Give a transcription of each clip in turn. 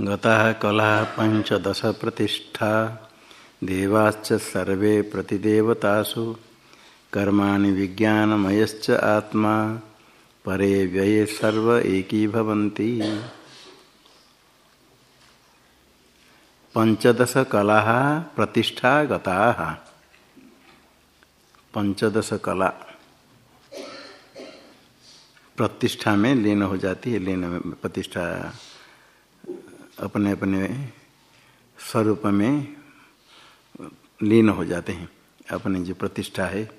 गता कला पंचदश प्रतिष्ठा देवाश्च सर्वे प्रतिदेवतासु, कर्माणि विज्ञानमयश्च आत्मा, परे व्यये सर्व एकी पंचदश कला प्रतिष्ठा गता पंचदश कला प्रतिष्ठा में लीन हो जाती है, लीन में प्रतिष्ठा अपने अपने स्वरूप में लीन हो जाते हैं। अपनी जो प्रतिष्ठा है,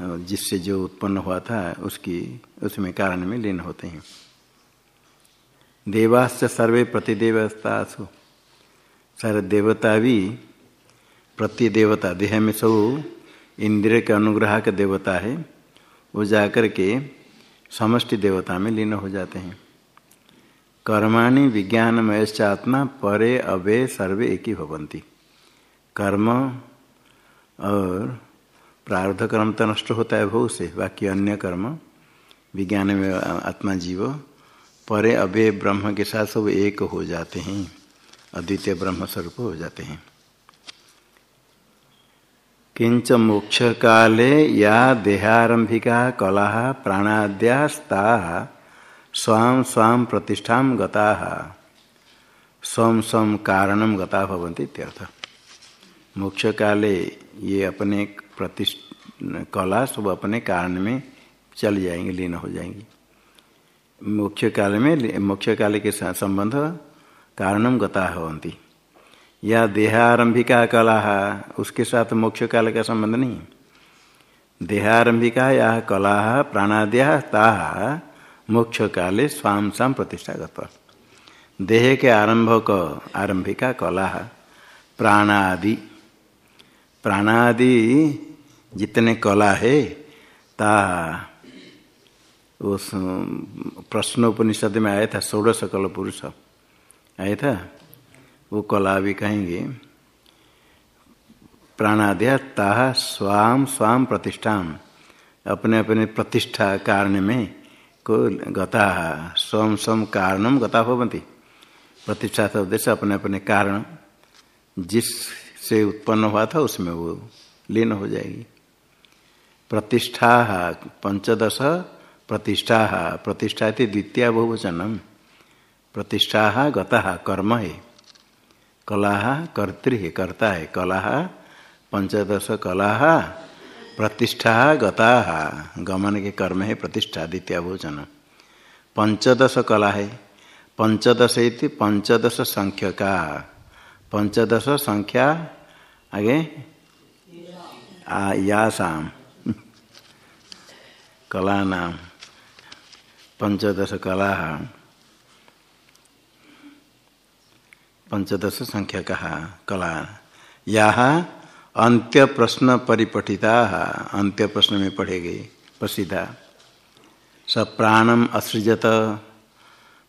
जिससे जो उत्पन्न हुआ था, उसकी, उसमें कारण में लीन होते हैं। देवाश्च सर्वे प्रतिदेवतासु सारे देवता भी प्रतिदेवता, देह में सब इंद्रिय के अनुग्रह के देवता है। वो जाकर के समष्टि देवता में लीन हो जाते हैं। कर्माणि विज्ञानमय आत्मा परे अवे सर्वे एक ही भवंती कर्म और प्रारब्ध कर्म तो नष्ट होता है बहुत से, बाकी अन्य कर्म, विज्ञान में आत्मा जीव, परे अवे ब्रह्म के साथ सब एक हो जाते हैं, अद्वितीय ब्रह्म स्वरूप हो जाते हैं। किंच मोक्ष काले या देहारंभिका कला प्राणाद्यास्ता स्वाम स्वाम प्रतिष्ठा गता। स्वम स्वम कारणम गता भवंती मोक्ष काले ये अपने प्रतिष्ठ, कला सब अपने कारण में चल जाएँगे, लीन हो जाएँगे। मोक्ष काल में मोक्ष काल के संबंध कारणम गता भवंती या देहारंभिका कला, उसके साथ मोक्ष काल का संबंध नहीं। देहारंभिका या कला, प्राणाद्या मोक्ष काले स्वाम स्वाम प्रतिष्ठागत देह के आरंभ को आरंभिका कला प्राणादि। प्राणादि जितने कला है, ता उस प्रश्नोपनिषद में आया था, षोड़श कल पुरुष। आया था? वो कला भी कहेंगे। प्राणाद्या ता स्वाम स्वाम प्रतिष्ठा। अपने अपने प्रतिष्ठा कारण में को गता स्वम स्वम कारणम गता भवंती। प्रतिष्ठा उद्देश्य अपने अपने कारण जिससे उत्पन्न हुआ था उसमें वो लीन हो जाएगी। प्रतिष्ठा पंचदश प्रतिष्ठा प्रतिष्ठा थी द्वितीय बहुवचनम। प्रतिष्ठा गता कर्म है। कला कर्तृ है कर्ता है। कला पंचदश कला प्रतिष्ठा गता। गमन के कर्म है प्रतिष्ठा, द्वितीय भोजन। पंचदश कला है। पंचदश पंचदश संख्य का पंचदश संख्या, आगे? यासाम। कला नाम पंचदश कला। पंचदश संख्या कहा कला। यहाँ अंत्य प्रश्न परिपठिता अंत्य प्रश्न में पढ़े गए प्रसिद्धा। स प्राणम असृजत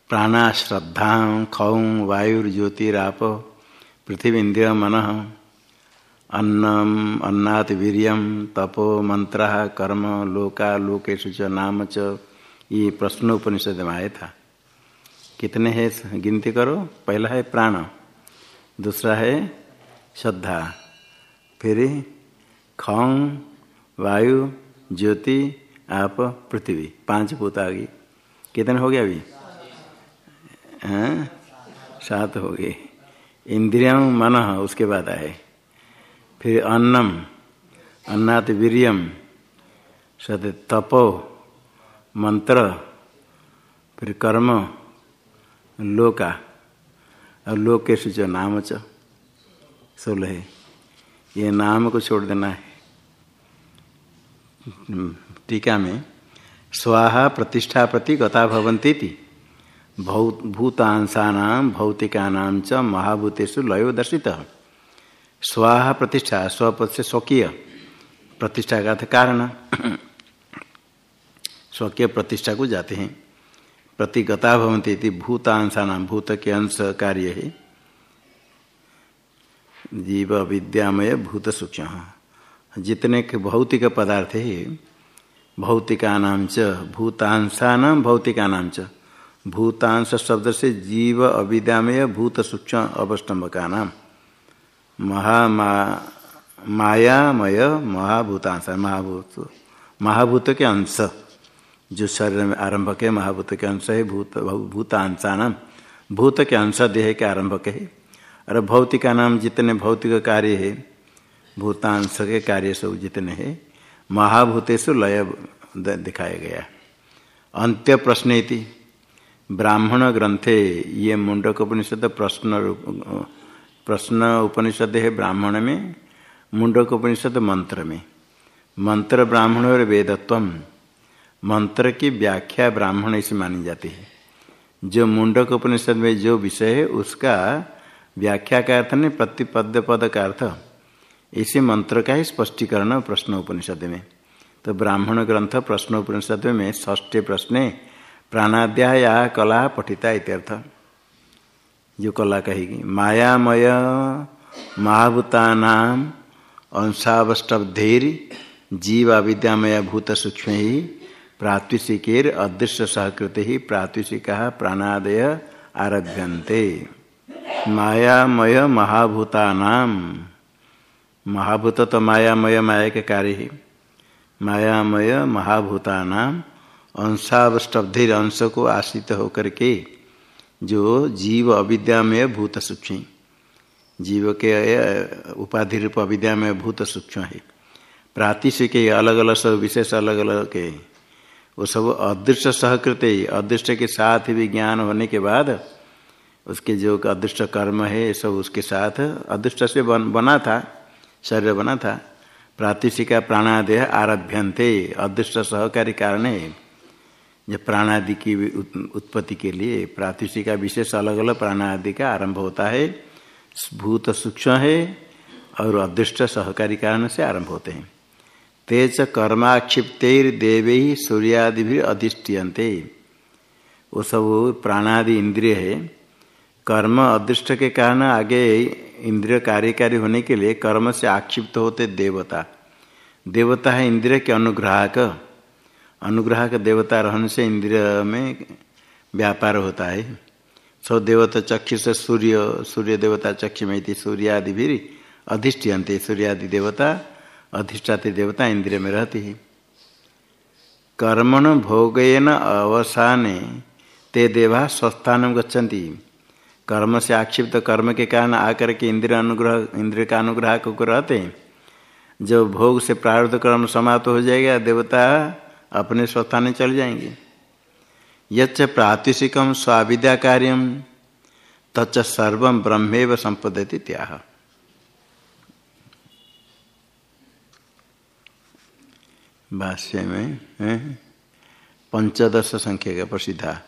प्राणा श्रद्धा खौ वायुर्ज्योतिराप पृथ्वी इंद्रिय मन अन्नम अन्नात वीरियम तपो मंत्र कर्म, लोका लोकेशु नाम च, ये प्रश्नोपनिषद में आया था कितने हैं, गिनती करो? पहला है प्राण, दूसरा है श्रद्धा। फिर खंग वायु, ज्योति, आप, पृथ्वी। पाँच भूत आ गई। कितने हो गया अभी? हाँ? सात हो गए। इंद्रियम मन, उसके बाद आए। फिर अन्नम, अन्नात वीरियम सत तपो, मंत्र। फिर कर्म, लोका। और लोकेश जो नाम च, सोलह ये नाम को छोड़ देना है। टीका में, स्वाहा प्रतिष्ठा प्रति गता भवंती थी भौतिका च महाभूतेषु लयो दर्शित। स्वाहा प्रतिष्ठा, स्वपद से स्वकीय। प्रतिष्ठा का कारण। स्वकीय प्रतिष्ठा को जाते हैं। प्रतिगता भवंती भूतांसा भूत के अंश कार्य है। जीव विद्यामय भूत सूक्ष्म जितने के भौतिक पदार्थ है भौतिका नाम च भूतांसा नाम भौतिका नाम च भूतांश शब्द से जीव अविद्यामय भूत सूक्ष्म अवस्टम्भ का नाम महा मायामय महाभूतांश महाभूत महाभूत के अंश, जो शरीर में आरंभ के महाभूत के अंश है, भूत भूतांशा नाम भूत के अंश देह के आरंभक है। और भौतिक नाम जितने भौतिक कार्य है भूतांश के कार्य सब जितने हैं, महाभूतेषु लय दिखाया गया। अंत्य प्रश्न ब्राह्मण ग्रंथे ये मुंडक उपनिषद प्रश्न प्रश्न उपनिषद है ब्राह्मण में, मुंडक उपनिषद मंत्र में। मंत्र ब्राह्मण और वेदत्व मंत्र की व्याख्या ब्राह्मण से मानी जाती है। जो मुंडक उपनिषद में जो विषय है, उसका व्याख्या का अर्थ नहीं प्रतिपद पद का अर्थ। इसी मंत्र का ही स्पष्टीकरण प्रश्न उपनिषद में। तो ब्राह्मण ग्रंथ प्रश्न उपनिषद में ष्टे प्रश्न प्राणाद्या या कला पठिता इत्यर्थ। जो कला कहेगी, मायामय महाभूतानाम अंशावष्टब्धेर जीव विद्यामय भूत सूक्ष्म ही प्रातिशिकेर अदृश्य सहकृति ही प्रातिशिका प्राणादय आरभ्यन्ते। मायामय महाभूतानाम महाभूत तो मायामय माया के कार्य है मायामय महाभूतानाम अंशावष्टब्धिर अंश को आश्रित होकर के जो जीव अविद्यामय भूत सूक्ष्म जीव के उपाधि रूप अविद्यामय भूत सूक्ष्म है। प्रातिश के अलग अलग सब विशेष अलग अलग के वो सब अदृश्य सहकृत अदृश्य के साथ भी ज्ञान होने के बाद उसके जो अदृष्ट कर्म है सब उसके साथ अदृष्ट से बन, बना था शरीर बना था। प्रातिशिका प्राणादेह आरभ्यंते अदृष्ट सहकारी कारण। है जब प्राणादि की उत्पत्ति के लिए प्रातिशिका विशेष अलग अलग प्राणादि का आरंभ होता है भूत सूक्ष्म है और अदृष्ट सहकारी कारण से आरंभ होते हैं। तेज कर्माक्षिप्तर देवे सूर्यादि भी अधिष्ठियंते वो सब प्राणादि इंद्रिय है। कर्म अदृष्ट के कारण आगे इंद्रिय कार्यकारी होने के लिए कर्म से आक्षिप्त होते देवता। देवता है इंद्रिय के अनुग्राहक। अनुग्राहक देवता रहने से इंद्रिय में व्यापार होता है। सौ देवता चक्षु से सूर्य सूर्य देवता चक्षु में थी सूर्यादि भी अधिष्ठियंते सूर्यादि देवता, अधिष्ठाते देवता इंद्रिय में रहती है। कर्मण भोगेन अवसाने, ते देवा स्वस्थान गच्छन्ति। कर्म से आक्षिप्त कर्म के कारण आकर के इंद्र अनुग्रह इंद्र का अनुग्रह को रहते हैं। जब भोग से प्रारब्ध कर्म समाप्त हो जाएगा, देवता अपने स्वस्थान चल जाएँगे। यच्च प्रातिशिकम स्वाविद्या कार्यम, तच्च सर्व ब्रह्मेव संपदति त्याह। भाष्य में पंचदश संख्या का प्रसिद्धा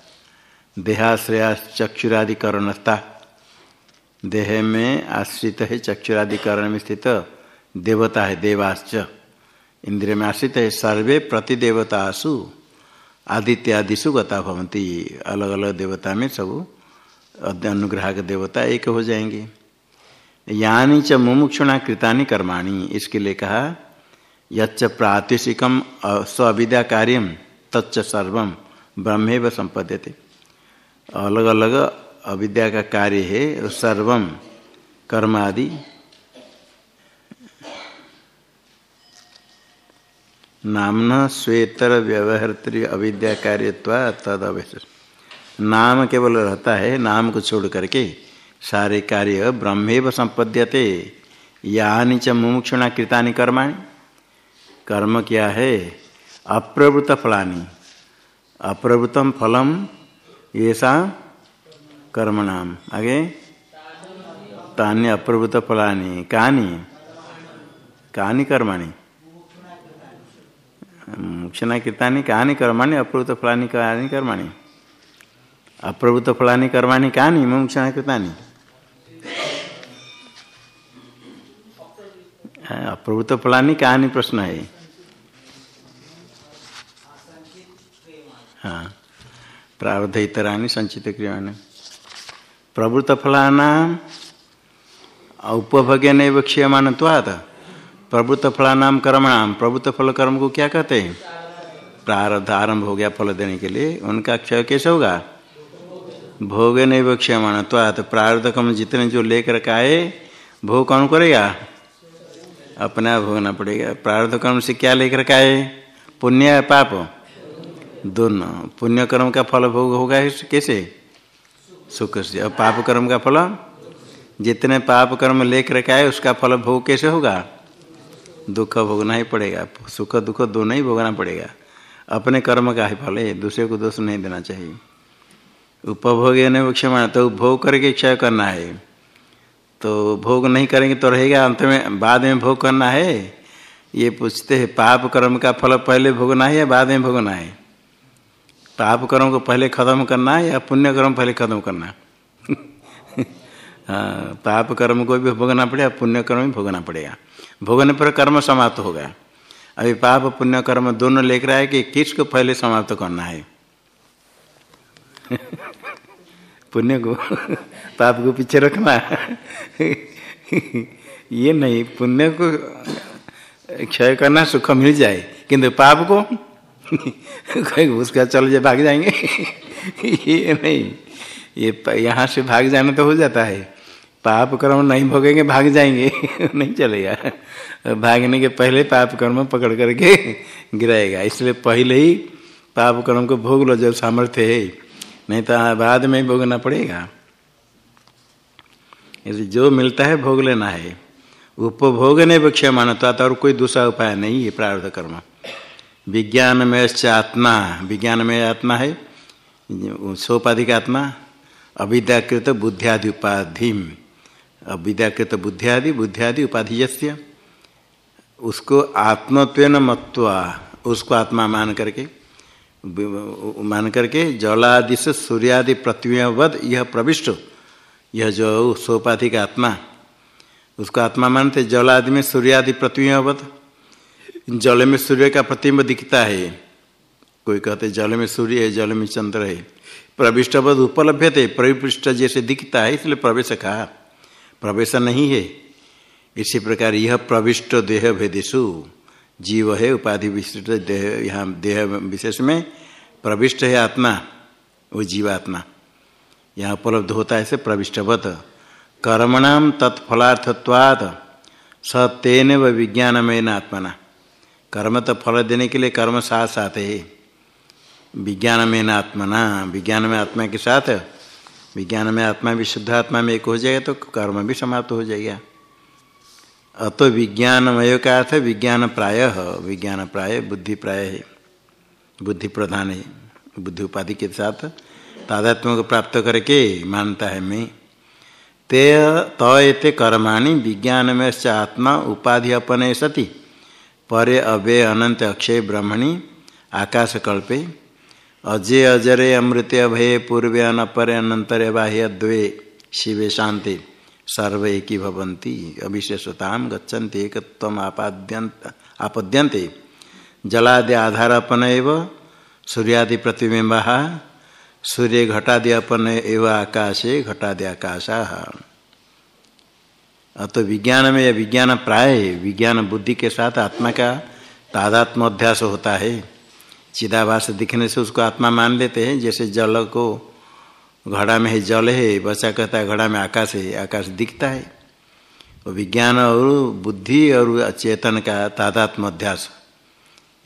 देहाश्रया चक्षुरादिकरणता देह में आश्रित है चक्षुरादिकरण में स्थित देवता है, देवाश्च। इंद्रिय में आश्रित है, सर्वे प्रतिदेवतासु आदित्यादिशु गता भवंती अलग अलग देवता में सब अनुग्राहक देवता एक हो जाएँगे। यानी च मुमुक्षुणा कृतानि कर्माणी, इसके लिए कहा, यच्च प्रातिशिकम स्विद्या कार्यम तच्च सर्व ब्रह्मेव संपद्यते। अलग अलग अविद्या का कार्य है, सर्वम कर्म आदि नामना श्वेतर व्यवहर्तृ अविद्या कार्य तद नाम केवल रहता है, नाम को छोड़ करके सारे कार्य ब्रह्मेव संपद्यते। यानी च मुमुक्षुणा कृतानि कर्माणि। कर्म क्या है? अप्रवृत फलानी। अप्रवृतम फलम ऐसा कर्मणाम। आगे? तान्य अप्रभुत फलानी। कहानी कहानी कर्माणी? मुक्षणा कृतानी कहानी कर्माणी? अप्रभुत फलानी कहानी कर्माणी? अप्रभुत फलानी, कर्माणी कहानी मुक्षणा कृतानी? अप्रभुत फलानी कहानी प्रश्न है? हाँ। प्रारब्ध इतरानी संचित क्रियाण प्रवृत्त फलाना उपभोग्य नहीं क्षीयमान प्रवृत्त फलानाम कर्मणाम प्रवृत्त फल कर्म को क्या कहते हैं? प्रारब्ध आरंभ हो गया फल देने के लिए, उनका क्षय कैसे होगा? भोग नहीं बक्ष्यमाण तो प्रार्थ कम जितने जो लेकर का आए, भोग कौन करेगा? अपना भोगना पड़ेगा। प्रार्थ कर्म से क्या लेकर का आए? पुण्य पाप? दोनों। पुण्य कर्म का फल भोग होगा कैसे? सुख से। और पाप कर्म का फल? जितने पाप कर्म लेकर के आए उसका फल भोग कैसे होगा? दुख भोगना ही पड़ेगा। सुख दुख दोनों ही भोगना पड़ेगा। अपने कर्म का ही फल है, दूसरे को दोष नहीं देना चाहिए। उपभोग नहीं क्षमा तो भोग करके क्षय करना है। तो भोग नहीं करेंगे तो रहेगा, अंत में, बाद में भोग करना है। ये पूछते हैं, पाप कर्म का फल पहले भोगना है या बाद में भोगना है? पाप कर्म को पहले खत्म करना है या पुण्य कर्म पहले खत्म करना हाँ? पाप कर्म को भी भोगना पड़ेगा, पुण्य कर्म भी भोगना पड़ेगा। भोगने पर कर्म समाप्त होगा अभी पाप, पुण्य, कर्म दोनों लेकर आए कि किसको पहले समाप्त करना है? पुण्य को पाप को पीछे रखना ये नहीं, पुण्य को क्षय करना सुख मिल जाए, किंतु पाप को उसका चल जाए भाग जाएँगे। ये नहीं। ये यहाँ से भाग जाना तो हो जाता है। पाप कर्म नहीं भोगेंगे, भाग जाएँगे। नहीं चलेगा भागने के पहले पाप कर्म पकड़ करके गिराएगा। इसलिए पहले ही पाप कर्म को भोग लो, जब सामर्थ्य है। नहीं तो बाद में भोगना पड़ेगा। इसलिए जो मिलता है, भोग लेना है। उपभोग ने बक्ष्य मानता तो और कोई दूसरा उपाय नहीं है प्रार्थ कर्म। विज्ञान में आत्मा। विज्ञान में आत्मा है। सोपाधिक आत्मा अविद्याकृत बुद्धियादि उपाधि। अविद्याकृत बुद्धियादि बुद्धियादि उपाधि उसको आत्मत्व मत्वा, उसको आत्मा मान करके मान करके जलादि से सूर्यादि पृथ्वीवद यह प्रविष्ट। यह जो सोपाधिक आत्मा, उसको आत्मा मानते जल आदि में सूर्यादि पृथ्वीवद जल में सूर्य का प्रतिम्ब दिखता है। कोई कहते जल में सूर्य है, जल में चंद्र है। प्रविष्टवद उपलब्ध थे प्रविष्ट जैसे दिखता है, इसलिए प्रवेश कहा प्रवेश नहीं है। इसी प्रकार यह प्रविष्ट देह भेदेशु। जीव है, उपाधि विशिष्ट देह, यहाँ देह विशेष में प्रविष्ट है आत्मा, वो जीवात्मा। यहाँ उपलब्ध होता है से प्रविष्टवत कर्मणाम तत्फलार्थत्वात् स तेन व विज्ञानमय आत्मना कर्म तो फल देने के लिए कर्म साथ साथ है। विज्ञान में न आत्मा ना, विज्ञान में आत्मा के साथ, विज्ञान में आत्मा भी शुद्ध आत्मा में एक हो जाएगा तो कर्म भी समाप्त हो जाएगा। अतो विज्ञानमय का अर्थ विज्ञान प्राय विज्ञान प्राय, बुद्धि प्राय है। बुद्धि प्रधान है। बुद्धि उपाधि के साथ तादात्म्य को प्राप्त करके मानता है मैं। ते तयते कर्माणि विज्ञान में आत्मा उपाधि अपने सती। परे अव्य अनंत अक्षय ब्रह्मणि आकाश कल्पे अजय अजरे अमृत अभय पूर्व अनपरे अनंतरे बाह्य द्वे शिवे शांति सर्व एक भवंती अविशेषता गच्छन्ति एकत्व आपाद्यंत आपद्यन्ते जलादि आधारपन एव सूर्यादि प्रतिबिंब सूर्य घटादि अपन एव आकाशे घटादि आकाशा तो विज्ञान में यह विज्ञान प्राय, विज्ञान बुद्धि के साथ आत्मा का तादात्म अध्यास होता है। चिदाभास दिखने से उसको आत्मा मान लेते हैं। जैसे जल को घड़ा में है, जल है बच्चा कहता है, घड़ा में आकाश है, आकाश दिखता है। विज्ञान और बुद्धि और चेतन का तादात्म अध्यास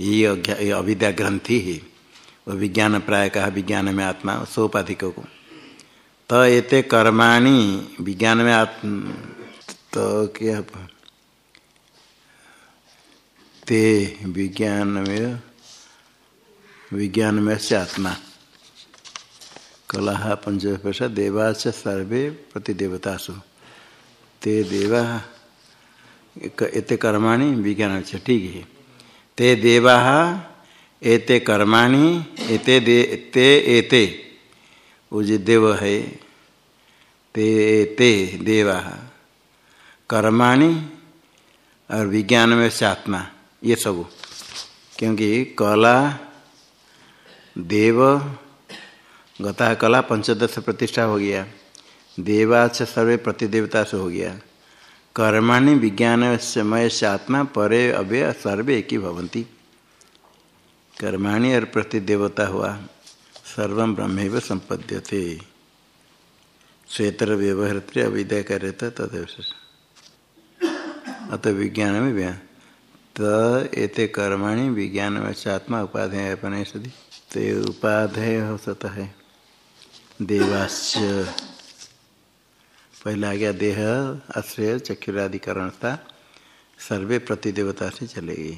ये अविद्या ग्रंथि है। वो विज्ञान प्राय कहा, विज्ञान में आत्मा, सोपाधिकों को। तो ये कर्माणी, विज्ञान में आत्म तो क्या ते विज्ञान में विज्ञान में से आत्मा। कला पंचदश देवाच सर्वे प्रतिदेवतासु। ते देवा एते कर्माणि विज्ञान से, ठीक है। ते देवा, एते कर्माणि, एते ते एते। वो जो देव है, ते एते देवा। कर्माणि और विज्ञान में से आत्मा, ये सब। क्योंकि कला, देव, गता कला पंचदश प्रतिष्ठा हो गया। देवाच सर्वे प्रतिदेवता से हो गया। कर्माणि, विज्ञान समय से आत्मा, परे अव्य सर्वे ही भवंती। कर्माणि और प्रतिदेवता हुआ, सर्व ब्रह्म संपद्य थे श्वेतर व्यवहृत अविद्या करे तदेव अत विज्ञान में व्या त कर्माणी विज्ञान में आत्मा उपाध्याय अपने सदी ते उपाधेय हो सकता है देवाश्य पहला आ गया देह, आश्रय चक्षुराधिकरण था सर्वे प्रतिदेवता से चलेगी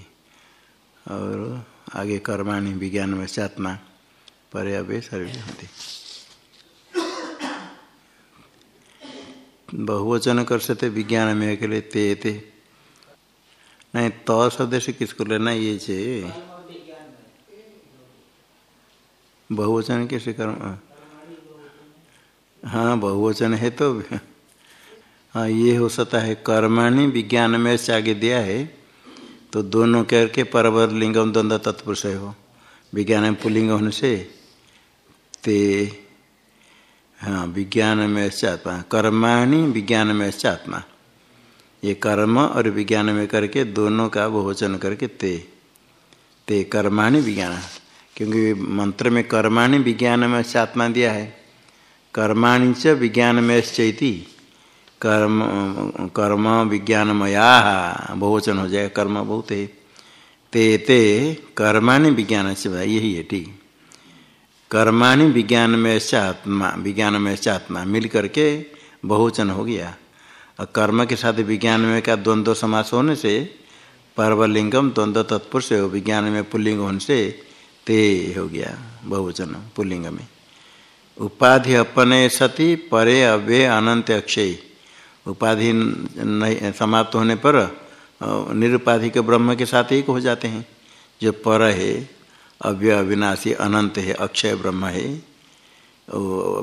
और आगे कर्माणी विज्ञान में आत्मा पर अवे सर्वे होते बहुवचन कर सकते विज्ञान में लिए ते ते नहीं तो शब्द से किसको लेना ये चे बहुवचन कैसे कर्म हाँ। बहुवचन है तो हाँ ये हो सकता है कर्माणी विज्ञान में से आगे दिया है तो दोनों करके परवर लिंगम द्वंद्व तत्पुरुष हो विज्ञान में पुलिंग होने से ते हाँ विज्ञान में आत्मा। कर्माणी विज्ञान में आत्मा। ये कर्म और विज्ञान में करके दोनों का बहुवचन करके ते। ते कर्माणी विज्ञान। क्योंकि मंत्र में कर्माणी विज्ञान में आत्मा दिया है। कर्माणी च विज्ञान में चैती कर्म कर्म विज्ञानमया। बहुवचन हो जाए कर्म बहुत है। ते ते कर्माणि विज्ञान से भाई, यही है, ठीक। कर्माणि विज्ञान में आत्मा विज्ञान में आत्मा मिल करके बहुवचन हो गया। और कर्म के साथ विज्ञान में का द्वंद्व समास होने से, पर्वलिंगम द्वंद्व तत्पुरुष हो, विज्ञान में पुल्लिंग होने से ते हो गया, बहुवचन पुल्लिंग में उपाधि अपने सती, परे अव्य अनंत अक्षय। उपाधि नहीं, समाप्त होने पर निरुपाधि के ब्रह्म के साथ एक हो जाते हैं। जो पर है अव्य अविनाशी अनंत है, अक्षय ब्रह्म है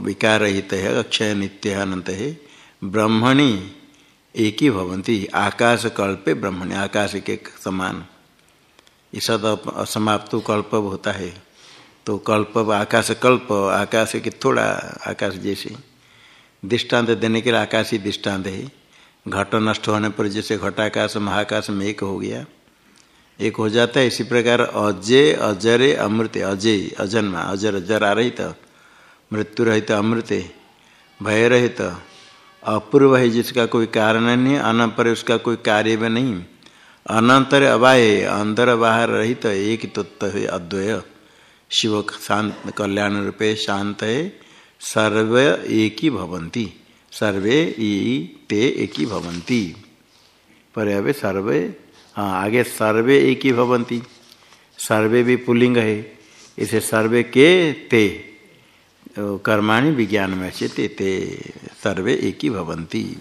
विकार रहित है, अक्षय नित्य अनंत है। ब्रह्मणि एक ही भवंती आकाश कल्पे ब्रह्मणि आकाश के समान ईसद असमाप्त कल्प होता है। तो कल्प आकाश कल्प आकाश के थोड़ा आकाश जैसे। दृष्टांत देने के लिए आकाश ही दृष्टांत है। घट नष्ट होने पर जैसे घटाकाश, महाकाश में एक हो गया। एक हो जाता है, इसी प्रकार अजय, अजरे, अमृत। अजय, अजन्मा, अजर अजर जरा रहित मृत्यु रहित, अमृत। भय रहित अपूर्व है जिसका कोई कारण नहीं अनपर उसका कोई कार्य भी नहीं। अनंतर अवाय, अंदर बाहर रहित तो एक तत्व है अद्वय। शिव शांत, कल्याण रूपे शांत है, सर्व एक ही भवंती। सर्वे ते एक ही भवंती। पर अवे सर्वे हाँ आगे सर्वे एक ही भवंती। सर्वे भी पुलिंग है, इसे सर्वे के ते। कर्माणि विज्ञान में से ते, ते सर्वे एक ही भवंती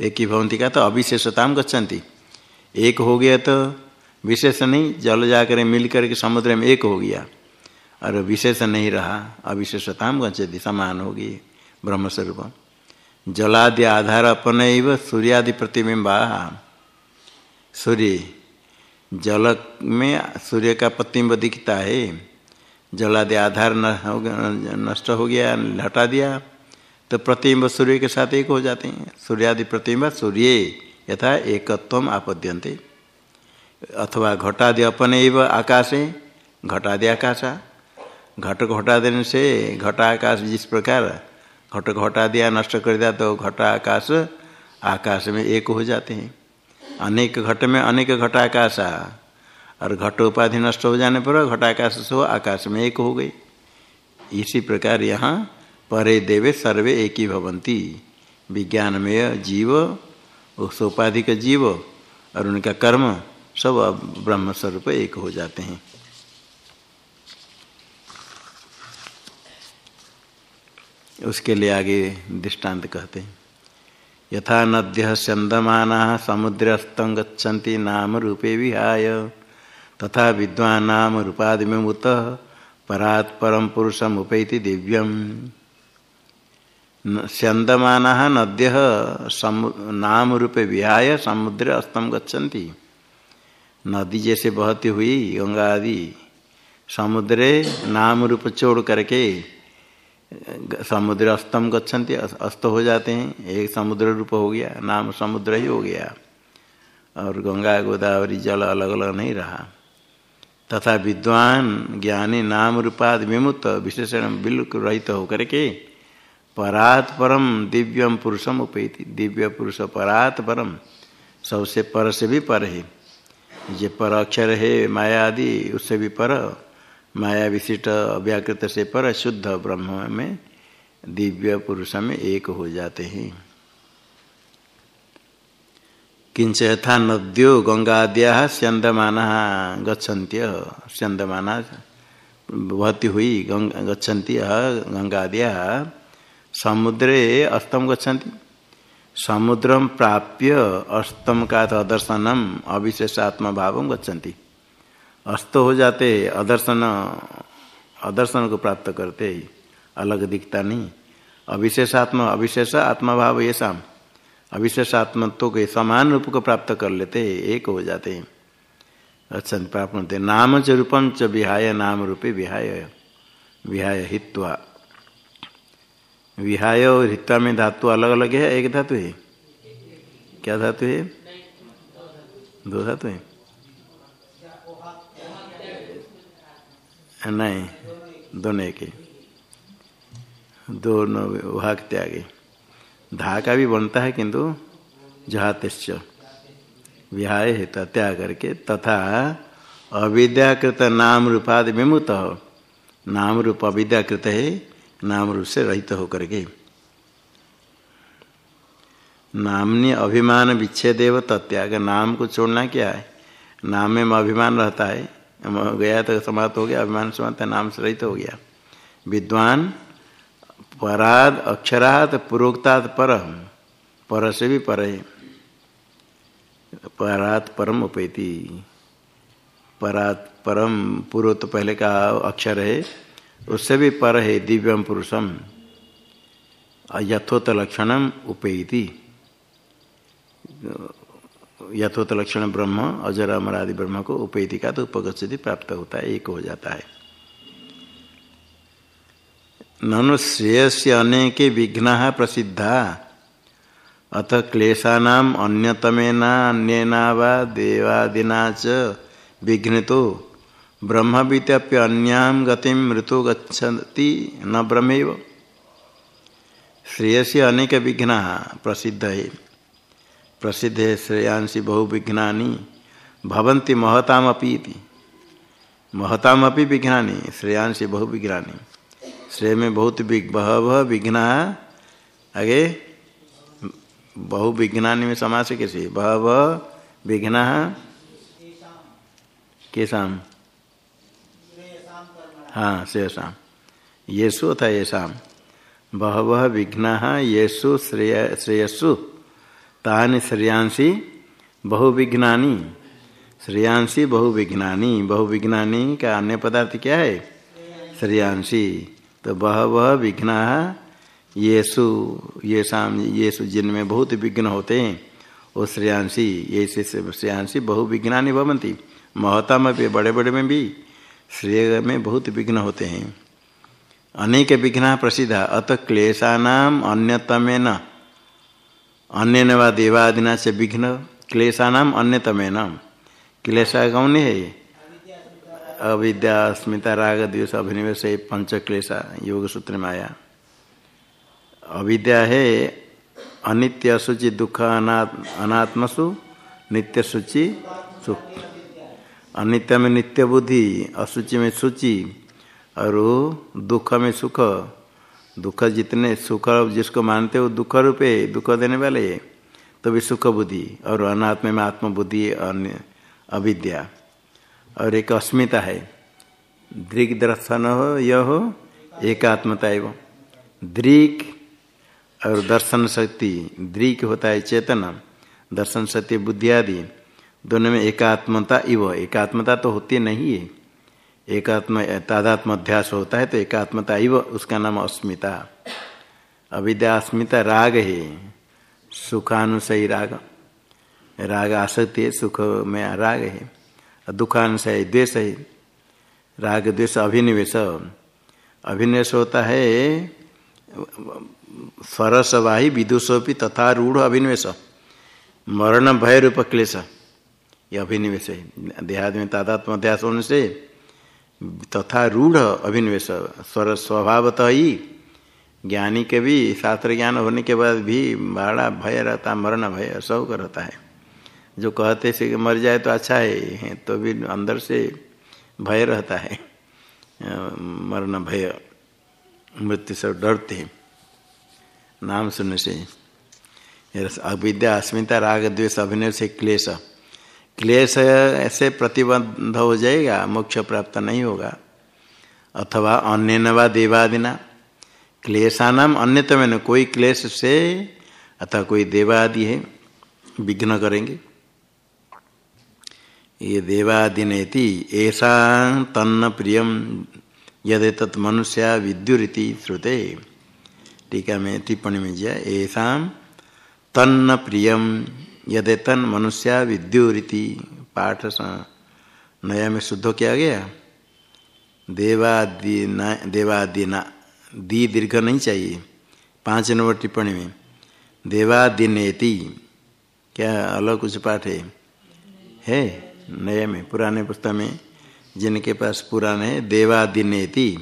एक ही भवंती का तो अविशेषताम गच्छन्ति। एक हो गया तो विशेष नहीं जल जाकर मिल करके समुद्र में एक हो गया। और विशेष नहीं रहा अविशेषताम गच्छति समान होगी ब्रह्मस्वरूप। जलादि आधार अपन सूर्यादि प्रतिबिंबा सूर्य जल में सूर्य का प्रतिबिंब दिखता है। जलादि आधार नष्ट हो गया, हटा दिया तो प्रतिबिंब सूर्य के साथ एक हो जाते हैं। सूर्यादि प्रतिबिंब, सूर्य यथा एकत्व आपद्यंते अथवा घटादि अपने व आकाशे घटादि आकाशा। घट को हटा देने से घटा आकाश जिस प्रकार घट को हटा दिया, नष्ट कर दिया तो घटा आकाश आकाश में एक हो जाते हैं। अनेक घट में अनेक घटाकाश और घट उपाधि नष्ट हो जाने पर घटाकाश से आकाश में एक हो गई। इसी प्रकार यहाँ परे देवे सर्वे एक ही भवंती। विज्ञान में जीव उस उपाधि का जीव और उनका कर्म सब ब्रह्म स्वरूप एक हो जाते हैं। उसके लिए आगे दृष्टांत कहते हैं। यथा नद्य स्यंदमान समुद्रस्तं नाम रूपे विहाय। तथा विद्वान नाम रूपादिमुत परात् परम पुरुषम उपैति दिव्यम। स्यंदमान नद्य नाम रूपे विहाय समुद्र अस्तम गच्छन्ति। नदी जैसे बहती हुई गंगा आदि समुद्रे नाम रूप छोड़ करके समुद्र अस्तम गच्छन्ति अस्त हो जाते हैं। एक समुद्र रूप हो गया, नाम समुद्र ही हो गया। और गंगा गोदावरी जल अलग अलग नहीं रहा। तथा विद्वान ज्ञानी नाम रूपाद विमुक्त विशेषण बिल्कुल रहित होकर के परात परम दिव्यम पुरुषम उपेति। दिव्य पुरुष परात परम। सबसे पर से भी पर है। ये पर अक्षर है माया आदि उससे भी पर। माया विशिष्ट अव्याकृत से पर, शुद्ध ब्रह्म में दिव्य पुरुष में एक हो जाते हैं। किंच यथा नद्यो गंगाद्या स्यंदमान गच्छन्त्य स्यंदमाना बहती हुई गच्छन्ति गंगाद्या समुद्रे अस्तम गच्छन्ति। समुद्रम प्राप्य अस्तम का अदर्शनम अविशेषात्म भाव गच्छन्ति। अस्त हो जाते अदर्शन अदर्शन को प्राप्त करते। अलग दिखता नहीं। अविशेषात्म, अविशेष आत्मभाव ये शाम अविशेषात्मत्व के समान रूप को प्राप्त कर लेते, एक हो जाते हैं। अच्छा प्राप्त नाम च रूपम च विहाय, नाम रूपे विहाय विहाय हित्वा। विहाय और हित्वा में धातु अलग अलग है, एक धातु है? क्या धातु है? दो धातु है। नहीं, दोनों एक दोनों वहा त्यागे धा का भी बनता है किंतु जहातिश्च। विहाय है त्याग करके तथा अविद्याकृत नाम रूपाद विमुत। नाम रूप अविद्याकृत है नाम रूप से रहित होकर के। नामनी अभिमान विच्छेदेव तत्याग। नाम को छोड़ना क्या है? नाम में अभिमान रहता है। गया तो समाप्त हो गया, अभिमान समाप्त नाम से रहित हो गया। विद्वान पराद अक्षरात पूर्वोक्तात् पर पर से भी पर। है परात परम उपेती। परात परम पूर्व तो पहले का अक्षर है। उससे भी पर है दिव्यम पुरुषम। यथोत लक्षणम उपेति। यथोत लक्षण ब्रह्म, अजर अमरादि ब्रह्म को उपेति का तो उपगछति प्राप्त होता है, एक हो जाता है। ननु श्रेयस अनेके विघ्न प्रसिद्धा। अथ क्लेशाना अन्यतमेना, अन्यना वा देवादिना च विघ्न तो ब्रह्म वित्यप्य अन्याम गतिम मृत्यु गति न ब्रह्म श्रेयसी अनेक विघ्ना प्रसिद्ध है। प्रसिद्ध है श्रेयांसी बहुविघ्नानि भवंती महतामपी महतामपि विघ्नानि, श्रेयांसी बहुविघ्नानि श्रेय में बहुत बहव विघ्ना आगे? बहु बहुविघ्नानि में समास कैसे? बहव विघ्ना केशाम हाँ शेषाम येषु अथा येषाम बहव विघ्न येषु श्रेय, श्रेयसु। तानि श्रेयांसी बहुविघ्नानि श्रेयांसी बहुविघ्नानि बहुविघ्नानि का अन्य पदार्थ क्या है? श्रेयांसी। तो बहव विघ्न येषु येषाम येषु जिनमें बहुत विघ्न होते हैं। वो श्रेयांसी ये श्रेयांसी बहुविघ्नानि भवंती महता में भी बड़े बड़े में भी श्रेय में बहुत विघ्न होते हैं। अनेक विघ्न प्रसिद्ध। अत क्लेशानाम अन्यतमेन। अन्य व देवादिना से विघ्न। क्लेशानाम अन्यतमेन। क्लेशा कौन है। अविद्या, अस्मिता, राग, द्वेष, अभिनिवेश पंच क्लेशा योग सूत्र में आया। अविद्या है अनित्य सूचि दुख अनात्मसु, नित्य सूचि सुख। अनित्य में नित्य बुद्धि असुचि में सूचि और दुख में सुख। दुख जितने सुख, जिसको मानते हो दुख रूपे, दुख देने वाले तो भी सुख बुद्धि, और अनात्म में आत्मबुद्धि, अन्य अविद्या। और एक अस्मिता है। दृग दर्शन हो यह हो एकात्मता एवं दृक और दर्शन शक्ति। दृक होता है चेतन, दर्शन शक्ति, बुद्धि आदि। दोनों में एकात्मता इव। एकात्मता तो होती नहीं है। एकात्म तादात्म अध्यास होता है तो एकात्मता इव। उसका नाम अस्मिता। अविद्या अस्मिता राग है। सुखानुसयी राग। राग आसक्ति है, सुख में राग है। दुखानुसय द्वेष है राग, द्वेष, अभिनिवेश। अभिनिवेश होता है सरसवाही विदुषोपी तथा रूढ़ अभिनिवेश। मरण, भय रूप, क्लेश। ये अभिनिवेश है। देहादि में तादात्म अध्यास होने से तथा रूढ़ अभिनिवेश, स्वर स्वभावतः ही, ज्ञानी के भी शास्त्र ज्ञान होने के बाद भी बड़ा, भय रहता, मरण, भय सब रहता है। जो कहते से मर जाए तो अच्छा है तो भी अंदर से भय रहता है। मरना भय, मृत्यु से डरते हैं। नाम सुनने से अविद्या, अस्मिता, राग, द्वेष, अभिनय से क्लेश। क्लेश ऐसे प्रतिबंध हो जाएगा, मोक्ष प्राप्त नहीं होगा। अथवा अन्य नवा देवादिना। क्लेशानाम अन्यतम कोई क्लेश से अथवा कोई देवादि है, विघ्न करेंगे। ये देवादिनेति ऐसा तन्न प्रियम यदि तत् मनुष्या विद्युरीति श्रुते। टीका में टिप्पणी में जिया ऐसा तन्न प्रियम यदि तन मनुष्या विद्युरीति पाठ नया में शुद्ध किया गया। देवादिना देवादिना, दी दीर्घ नहीं चाहिए। पाँच नंबर टिप्पणी में, देवादिनेति, क्या अलग कुछ पाठ है? है? नए में, पुराने पुस्तक में, जिनके पास पुराने देवादिनेति।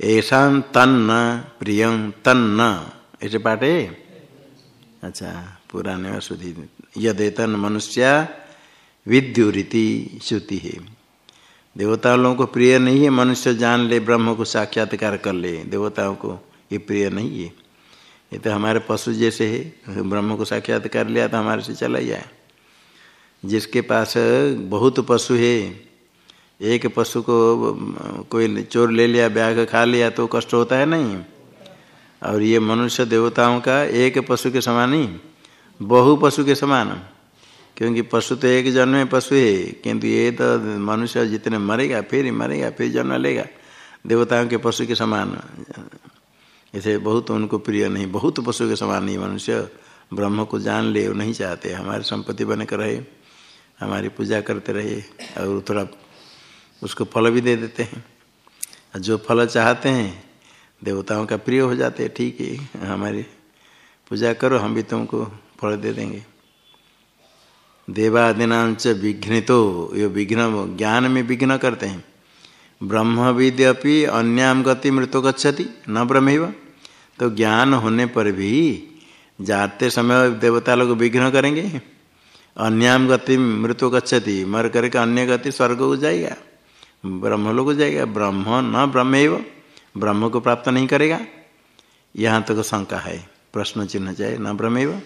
ऐसा तन्न, प्रियं तन्न। ऐसे पाठ है? अच्छा पुराने में शुद्धि यदेतन मनुष्या, विद्युरीति श्रुति है। देवता लोगों को प्रिय नहीं है, मनुष्य जान ले, ब्रह्म को साक्षात्कार कर ले। देवताओं को ये प्रिय नहीं है। ये तो हमारे पशु जैसे है। ब्रह्म को साक्षात्कार लिया तो हमारे से चला जाए जिसके पास बहुत पशु है। एक पशु को, कोई चोर ले लिया ब्याग खा लिया तो कष्ट होता है नहीं। और ये मनुष्य देवताओं का एक पशु के समान ही, बहु पशु के समान। क्योंकि पशु तो एक जन्म में पशु है, किंतु ये तो मनुष्य जितने मरेगा, फिर ही मरेगा, फिर जन्म लेगा। देवताओं के पशु के समान। ऐसे बहुत उनको प्रिय नहीं, बहुत पशु के समान नहीं मनुष्य ब्रह्म को जान ले नहीं चाहते, हमारे संपत्ति बने कर रहे। हमारी पूजा करते रहे और थोड़ा उसको फल भी दे देते हैं। जो फल चाहते हैं, देवताओं का प्रिय हो जाते हैं, ठीक है, हमारी पूजा करो, हम भी तुमको फल दे देंगे। देवादिनाच विघ्नितो, ये विघ्न, ज्ञान में विघ्न करते हैं। ब्रह्म विद्यपि अन्याम गति मृत्यु गच्छति, न ब्रह्म तो ज्ञान होने पर भी जाते समय देवता लोग विघ्न करेंगे। अन्याम गति मृत्यु गच्छति। मर करके अन्य गति स्वर्ग को जाएगा। ब्रह्म लोग जाएगा। ब्रह्म न ब्रह्म ब्रह्म को प्राप्त नहीं करेगा। यहाँ तक तो शंका है। प्रश्न चिन्ह चाहे न ब्रह्म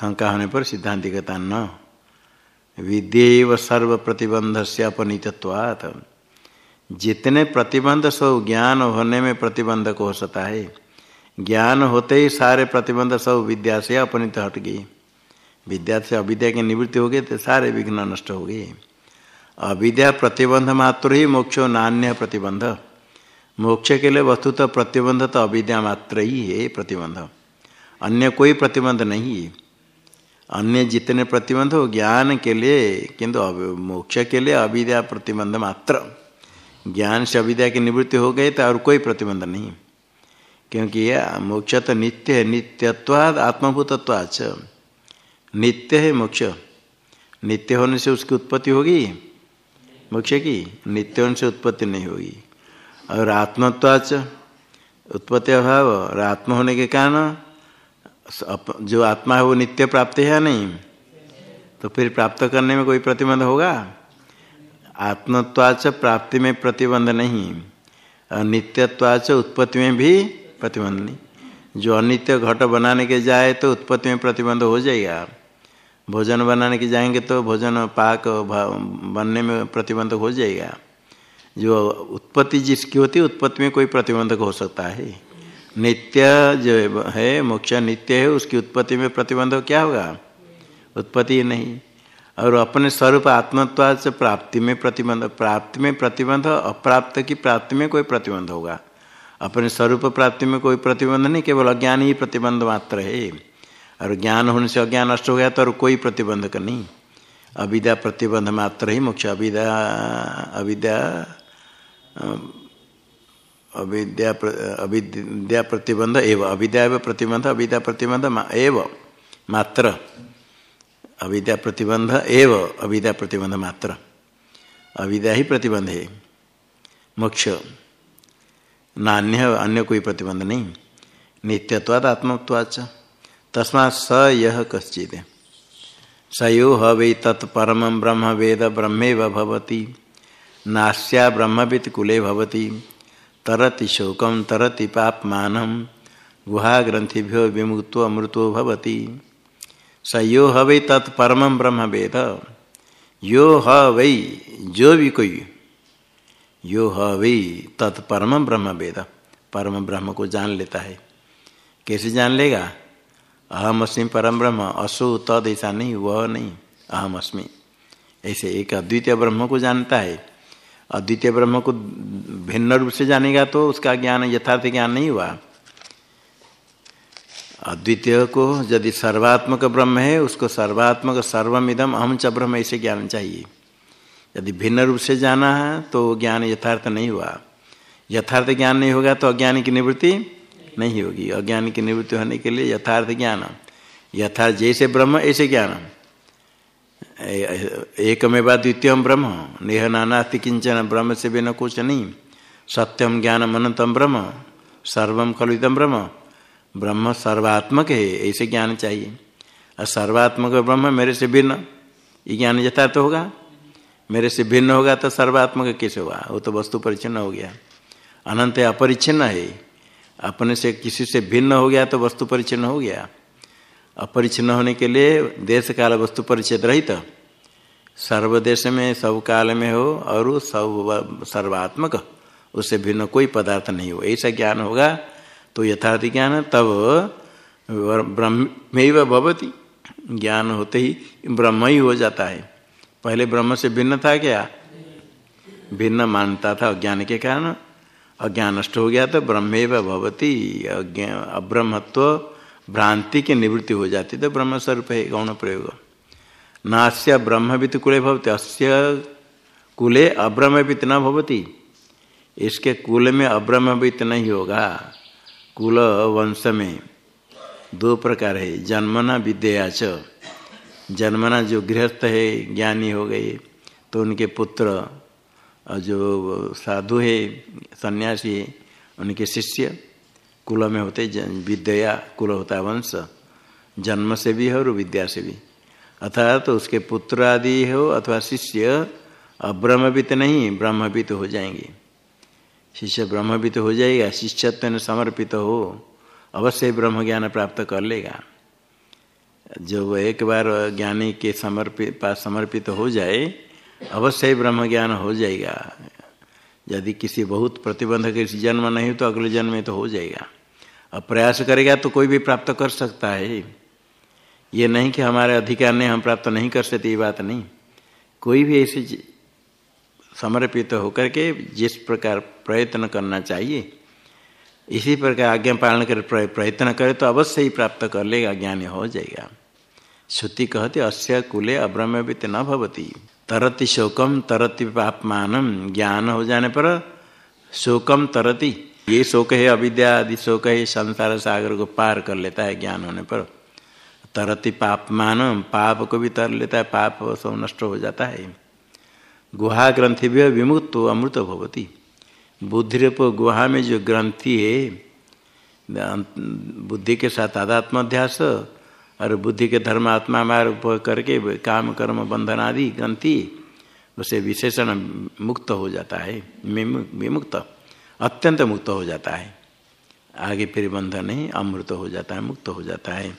शंका होने पर सिद्धांत कहता न। विद्य सर्व प्रतिबंध से अपनीतत्वात्। जितने प्रतिबंध सब ज्ञान होने में प्रतिबंधक हो सकता है। ज्ञान होते ही सारे प्रतिबंध सब विद्या से अपनित हट गए विद्या से अविद्या की निवृत्ति हो गई तो सारे विघ्न नष्ट हो गए अविद्या प्रतिबंध मात्र ही मोक्ष नान्य प्रतिबंध। मोक्ष के लिए वस्तुतः प्रतिबंध तो अविद्या मात्र ही है प्रतिबंध। अन्य कोई प्रतिबंध नहीं। है अन्य जितने प्रतिबंध हो, ज्ञान के लिए, किंतु मोक्ष के लिए अविद्या प्रतिबंध मात्र। ज्ञान से अविद्या की निवृत्ति हो गई तो और कोई प्रतिबंध नहीं। क्योंकि मोक्ष तो नित्य है, नित्यत्वाद आत्मभूतत्वाच। नित्य है मोक्ष। नित्य होने से उसकी उत्पत्ति होगी? मोक्ष की। नित्य होने से उत्पत्ति नहीं होगी। और आत्मत्वाच उत्पत्ति अभाव, और आत्म होने के कारण जो आत्मा है वो नित्य प्राप्त है या नहीं? तो फिर प्राप्त करने में कोई प्रतिबंध होगा? आत्मत्वाच प्राप्ति में प्रतिबंध नहीं। और नित्यत्वाच उत्पत्ति में भी प्रतिबंध नहीं। जो अनित्य घट बनाने के जाए तो उत्पत्ति में प्रतिबंध हो जाएगा। भोजन बनाने के जाएँगे तो भोजन पाक बनने में प्रतिबंध हो जाएगा। जो उत्पत्ति जिसकी होती है, उत्पत्ति में कोई प्रतिबंधक हो सकता है। नित्य जो है, मोक्ष नित्य है, उसकी उत्पत्ति में प्रतिबंधक क्या होगा? उत्पत्ति नहीं। और अपने स्वरूप आत्मत्वा से प्राप्ति में प्रतिबंध, प्राप्ति में प्रतिबंध, अप्राप्त की प्राप्ति में कोई प्रतिबंध होगा। अपने स्वरूप प्राप्ति में कोई प्रतिबंध नहीं, केवल अज्ञान ही प्रतिबंध मात्र है। और ज्ञान होने से अज्ञान नष्ट हो गया तो और कोई प्रतिबंधक नहीं। अविद्या प्रतिबंध मात्र ही मोक्ष। अविद्या अविद्या अविद्या अविद्या प्रतिबंध एवं। अविद्या प्रतिबंध अविद्या प्रतिबंध एवं मात्र। अविद्या प्रतिबंध एव, अविद्या प्रतिबंध मात्र। अविद्या ही प्रतिबंध है। मोक्ष। नान्य अन्य कोई प्रतिबंध नहीं। नित्यत्वाद आत्मत्वाच। तस्मा स यह कश्चित। स यो ह वै तत्परम ब्रह्म वेद ब्रह्मे भवती। नास्या ब्रह्मविद कुले भवती। तरति शोकम तरति पापमान। गुहाग्रंथिभ्यो विमुक्तो अमृतो भवती। स यो ह वै तत्परम ब्रह्म वेद। यो ह वै जो भी कोई यो ह वै तत्परम ब्रह्म वेद। परम ब्रह्म को जान लेता है। कैसे जान लेगा? अहम अस्मि परम ब्रह्म, असो तद ऐसा नहीं, वह नहीं, अहम अस्मि। ऐसे एक अद्वितीय ब्रह्म को जानता है। अद्वितीय ब्रह्म को भिन्न रूप से जानेगा तो उसका ज्ञान, यथार्थ ज्ञान नहीं हुआ। अद्वितीय को यदि सर्वात्मक ब्रह्म है, उसको सर्वात्मक सर्वमिदम अहम च ब्रह्म ऐसे ज्ञान चाहिए। यदि भिन्न रूप से जाना है तो ज्ञान यथार्थ नहीं हुआ। यथार्थ ज्ञान नहीं होगा तो अज्ञान की निवृत्ति नहीं होगी। अज्ञान की निवृत्ति होने के लिए यथार्थ ज्ञान। यथार्थ जैसे ब्रह्म, ऐसे ज्ञान। एक में बाद द्वितीय ब्रह्म। नेह नानास्ति किंचन ब्रह्म से बिना कुछ नहीं। सत्यम ज्ञान अनंतम ब्रह्म। सर्वम खलुतम ब्रह्म। ब्रह्म सर्वात्मक है, ऐसे ज्ञान चाहिए। और सर्वात्मक ब्रह्म मेरे से भिन्न। ये ज्ञान यथार्थ होगा? मेरे से भिन्न होगा तो सर्वात्मक कैसे होगा? वो तो वस्तु परिचिन्न हो गया। अनंत अपरिचिन्न है। अपने से किसी से भिन्न हो गया तो वस्तु परिचन्न हो गया। अपरिचिन्न होने के लिए देश काल वस्तु परिचय रहित। सर्वदेश में, सब काल में हो और सब सर्वात्मक, उससे भिन्न कोई पदार्थ नहीं हो। ऐसा ज्ञान होगा तो यथार्थ ज्ञान तब ब्रह्म भवती। ज्ञान होते ही ब्रह्म ही हो जाता है। पहले ब्रह्म से भिन्न था क्या? भिन्न मानता था अज्ञान के कारण। अज्ञान नष्ट हो गया तो ब्रह्मे भवती। अब्रह्मत्व भ्रांति की निवृत्ति हो जाती तो ब्रह्म स्वरूप है, गौण प्रयोग। नास्य ब्रह्मवित कुले भवती। अस्य कुले अब्रह्मवित न भवती। इसके कुल में अब्रह्मवित नहीं होगा। कुल वंश में दो प्रकार है। जन्मना विद्या च। जन्मना जो गृहस्थ है, ज्ञानी हो गए तो उनके पुत्र जो साधु है, सन्यासी है, उनके शिष्य कुल में होते विद्या कुल होता वंश, जन्म से भी है और विद्या से भी। अर्थात तो उसके पुत्र आदि हो अथवा शिष्य अब्रह्मवित नहीं, ब्रह्मवित हो जाएँगे। शिष्य ब्रह्मवित हो जाएगा, शिष्यत्व समर्पित हो, अवश्य ब्रह्म ज्ञान प्राप्त कर लेगा। जो एक बार ज्ञानी के समर्पित पास समर्पित हो जाए, अवश्य ब्रह्म ज्ञान हो जाएगा। यदि किसी बहुत प्रतिबंधक किसी जन्म नहीं तो अगले जन्म में तो हो जाएगा। अब प्रयास करेगा तो कोई भी प्राप्त कर सकता है। ये नहीं कि हमारे अधिकार ने हम प्राप्त नहीं कर सकते, ये बात नहीं। कोई भी ऐसी समर्पित होकर के जिस प्रकार प्रयत्न करना चाहिए इसी प्रकार आज्ञा पालन कर प्रयत्न करे तो अवश्य ही प्राप्त कर लेगा, ज्ञान हो जाएगा। श्रुति कहते, अस्य कुले अब्रह्मवित न भवती। तरति शोकम तरति पापमान। ज्ञान हो जाने पर शोकम तरति। ये शोक है अविद्या आदि शोक है, संसार सागर को पार कर लेता है ज्ञान होने पर। तरति पापमान, पाप को भी तर लेता है, पाप सब नष्ट हो जाता है। गुहा ग्रंथि भी विमुक्त अमृत भवती। बुद्धिरूप गुहा में जो ग्रंथि है बुद्धि के साथ आध्यात्म और बुद्धि के धर्म आत्मा मार्ग करके काम, कर्म, बंधन आदि ग्रंथि, उसे विशेषण मुक्त हो जाता है विमुक्त, अत्यंत मुक्त हो जाता है। आगे फिर बंधन नहीं अमृत हो जाता है, मुक्त हो जाता है।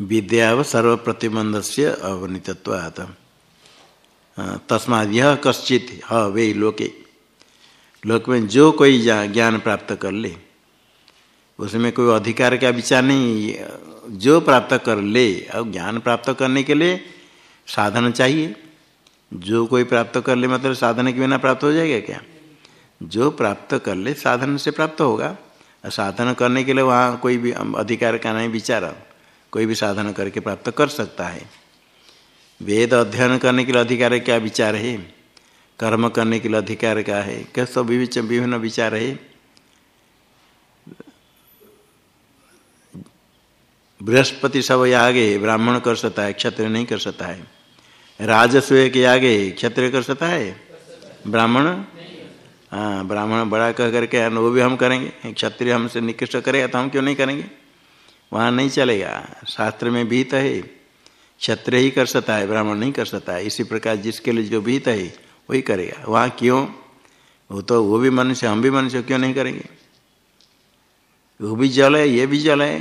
विद्या सर्व प्रतिबंध से अवनीतत्वात्। तस्मा यह कश्चित ह वे लोके। लोक में जो कोई ज्ञान प्राप्त कर ले, उसमें कोई अधिकार का विचार नहीं, जो प्राप्त कर ले अब ज्ञान प्राप्त करने के लिए साधन चाहिए। जो कोई प्राप्त कर ले मतलब साधन के बिना प्राप्त हो जाएगा क्या? जो प्राप्त कर ले, साधन से प्राप्त होगा। और साधन करने के लिए वहाँ कोई भी अधिकार का नहीं, विचार, कोई भी साधन करके प्राप्त कर सकता है। वेद अध्ययन करने के लिए अधिकार क्या विचार है? कर्म करने के लिए अधिकार क्या है? कैसे विभिन्न विचार है? बृहस्पति सब आगे ब्राह्मण कर सकता है, क्षत्रिय नहीं कर सकता है। राजस्व के आगे क्षत्रिय कर सकता है? ब्राह्मण? हाँ ब्राह्मण बड़ा कह करके वो भी हम करेंगे। क्षत्रिय हमसे निकृष्ट करेगा तो हम क्यों नहीं करेंगे? वहाँ नहीं चलेगा। शास्त्र में भीत है। क्षत्रिय ही कर सकता है, ब्राह्मण नहीं कर सकता है। इसी प्रकार जिसके लिए जो भीत है, वही करेगा। वहाँ क्यों? वो तो वो भी मनुष्य, हम भी मनुष्य, क्यों नहीं करेंगे? वो भी जल है, ये भी जल है,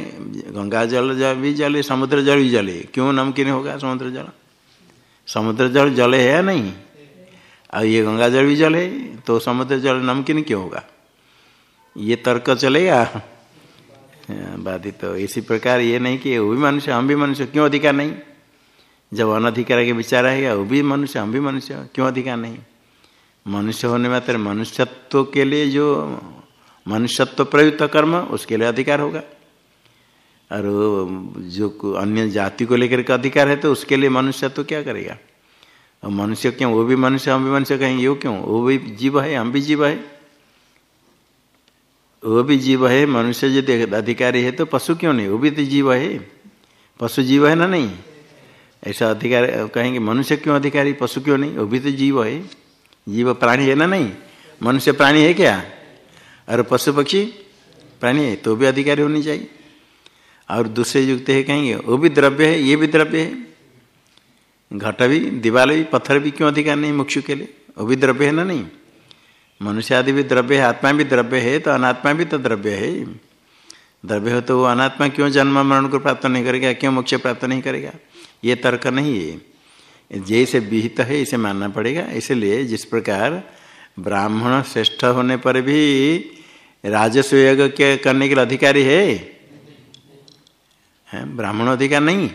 गंगा जल जल भी जल है, समुद्र जल भी जल है। क्यों नमकीन होगा समुद्र जल? समुद्र जल जल है या नहीं? और ये गंगा जल भी जल है तो समुद्र जल नमकीन क्यों होगा? ये तर्क चलेगा बाधित तो इसी प्रकार ये नहीं कि वो भी मनुष्य, हम भी मनुष्य, क्यों अधिकार नहीं? जब अनधिकार के विचार आएगा, वो भी मनुष्य, हम भी मनुष्य, क्यों अधिकार नहीं? मनुष्य होने मात्र मनुष्यत्व के लिए जो मनुष्यत्व प्रयुक्त कर्म, उसके लिए अधिकार होगा। और जो अन्य जाति को लेकर के अधिकार है तो उसके लिए मनुष्यत्व क्या करेगा? और मनुष्य क्यों? वो भी मनुष्य, हम भी मनुष्य कहेंगे यो क्यों? वो भी जीव है, हम भी जीव है। वो भी जीव है, मनुष्य यदि अधिकारी है तो पशु क्यों नहीं? वो भी तो जीव है। पशु जीव है ना नहीं? ऐसा अधिकार, कहेंगे मनुष्य क्यों अधिकारी, पशु क्यों नहीं? वो भी तो जीव है। जीव प्राणी है ना नहीं? मनुष्य प्राणी है क्या? और पशु पक्षी प्राणी है तो भी अधिकारी होनी चाहिए। और दूसरे युक्त है, कहेंगे, वो भी द्रव्य है, ये भी द्रव्य है। घट भी दीवाल भी, पत्थर भी क्यों अधिकार नहीं मुक्षु के लिए? वो भी द्रव्य है ना नहीं? मनुष्य आदि भी द्रव्य है, आत्मा भी द्रव्य है तो अनात्मा भी तो द्रव्य है। द्रव्य हो तो वो अनात्मा क्यों जन्म, मरण को प्राप्त नहीं करेगा, क्यों मोक्ष प्राप्त नहीं करेगा? ये तर्क नहीं है। जैसे विहित है, इसे मानना पड़ेगा। इसलिए जिस प्रकार ब्राह्मण श्रेष्ठ होने पर भी राजस्व यज्ञ करने के लिए अधिकारी है, हैं? ब्राह्मण अधिकार नहीं।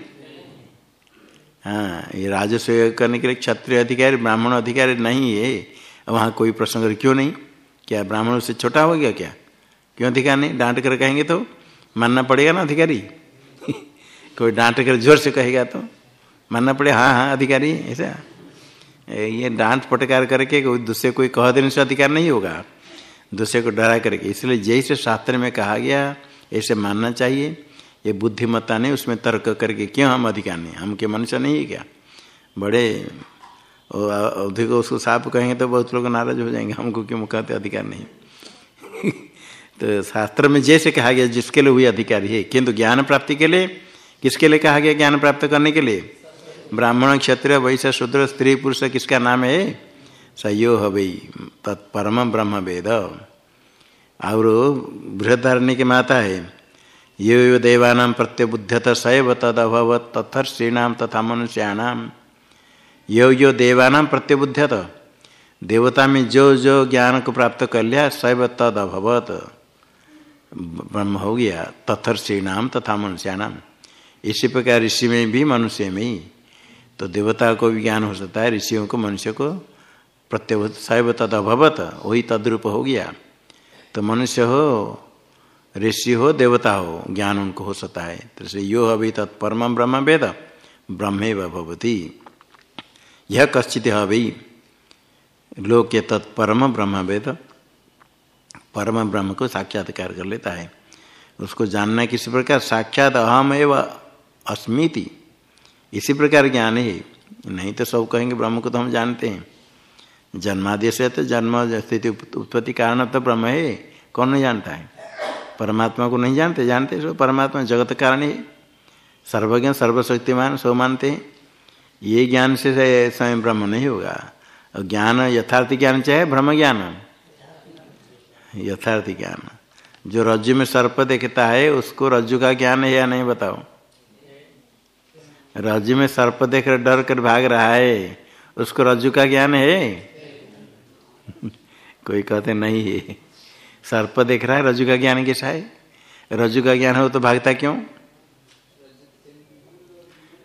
हाँ ये राजस्व यज्ञ करने के लिए क्षत्रिय अधिकारी, ब्राह्मण अधिकारी नहीं है। वहाँ कोई प्रसंग क्यों नहीं? क्या ब्राह्मण से छोटा हो गया क्या? क्यों अधिकार नहीं? डांट कर कहेंगे तो? मानना पड़ेगा ना अधिकारी? कोई डांट कर ज़ोर से कहेगा तो मानना पड़ेगा हाँ हाँ अधिकारी, ऐसा। ये डांट फटकार करके कोई दूसरे कोई कह देने से अधिकार नहीं होगा। दूसरे को डरा करके। इसलिए जैसे शास्त्र में कहा गया, ऐसे मानना चाहिए। ये बुद्धिमत्ता नहीं, उसमें तर्क करके क्यों हम अधिकार नहीं? हम के मनुष्य नहीं है क्या? बड़े अधिक उसको साफ़ कहेंगे तो बहुत लोग नाराज़ हो जाएँगे। हमको क्यों कहते अधिकार नहीं? तो शास्त्र में जैसे कहा गया, जिसके लिए हुई अधिकारी है, किंतु ज्ञान प्राप्ति के लिए किसके लिए कहा गया ज्ञान प्राप्त करने के लिए? ब्राह्मण क्षत्रिय, वैश्य, शूद्र, स्त्री, पुरुष, किसका नाम है? सयो हई तत्परम ब्रह्म वेद और बृहदारण्य की माता है। यो यो देवानाम प्रत्यबुद्धत सैव तद अभवत तथर श्रीणाम तथा मनुष्याणाम यो यो देवानाम प्रत्यबुद्धत। देवता में जो जो ज्ञान को प्राप्त कर लिया, सैव तद अभवत ब्रह्म हो गया तथर श्रीणाम तथा मनुष्याणाम इसी प्रकार ऋषि में भी मनुष्य में ही। तो देवता को भी ज्ञान हो सकता है, ऋषियों को मनुष्य को प्रत्यभूत शैव तद अभवत, वही तद्रूप हो गया। तो मनुष्य हो, ऋषि हो, देवता हो, ज्ञान उनको हो सकता है। तो यो अभी तत्परम ब्रह्म वेद ब्रह्मे भवती। यह कश्चित हवि। लोक तत्परम ब्रह्म वेद, परम ब्रह्म को साक्षात्कार कर लेता है। उसको जानना किसी प्रकार? साक्षात अहम एवं अस्मिति। इसी प्रकार ज्ञान है। नहीं तो सब कहेंगे ब्रह्म को तो हम जानते हैं। जन्मादि से तो जन्म स्थिति उत्पत्ति कारण तो ब्रह्म है। कौन नहीं जानता है? परमात्मा को नहीं जानते? जानते सो परमात्मा जगत कारण है। सर्वज्ञ, सर्वशक्तिमान सो मानते हैं। ये ज्ञान से स्वयं ब्रह्म नहीं होगा। और ज्ञान, यथार्थ ज्ञान चाहे ब्रह्म ज्ञान। यथार्थ ज्ञान। जो रज्जु में सर्प देखता है, उसको रज्जु का ज्ञान है या नहीं बताओ? रज्जु में सर्प देख कर डर कर भाग रहा है। उसको रज्जु का ज्ञान है? कोई कहते नहीं है। सर्प देख रहा है, रज्जु का ज्ञान कैसा है? रज्जु का ज्ञान हो तो भागता क्यों?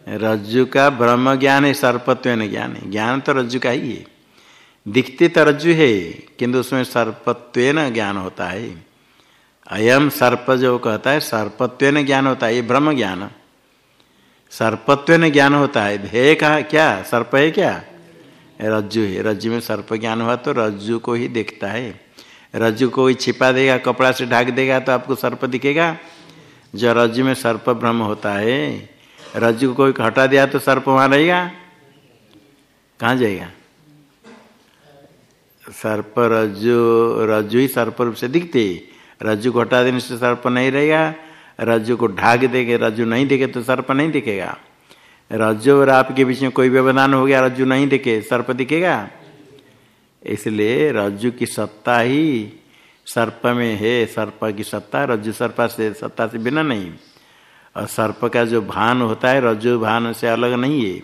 रज्जु का ब्रह्म ज्ञान है, सर्पत्व ज्ञान है। ज्ञान तो रज्जु का ही है। दिखते तो रज्जु है, किंतु उसमें सर्पत्व ज्ञान होता है। अयम सर्प जो कहता है, सर्पत्व ज्ञान होता है, ये ब्रह्म ज्ञान। सर्पत्व ने ज्ञान होता है। ध्येय कहा, क्या? सर्प है क्या? रज्जु है। रज्जु में सर्प ज्ञान हुआ तो रज्जु को ही देखता है। रज्जु को ही छिपा देगा, कपड़ा से ढाक देगा तो आपको सर्प दिखेगा। जो रज्जु में सर्प भ्रम होता है, रज्जु को कोई हटा दिया तो सर्प वहाँ रहेगा? कहाँ जाएगा? सर्प रज्जु रज्जु ही सर्प रूप से दिखते। रज्जु को हटा देने से सर्प नहीं रहेगा। रज्जु को ढाक देगे, रज्जु नहीं दिखे तो सर्प नहीं दिखेगा। रज्जु और आपके बीच में कोई व्यवधान हो गया, रज्जु नहीं दिखे, सर्प दिखेगा? इसलिए रज्जु की सत्ता ही सर्प में है, सर्प की सत्ता, रज्जु सर्प से सत्ता से बिना नहीं। और सर्प का जो भान होता है, रज्जु भान से अलग नहीं है।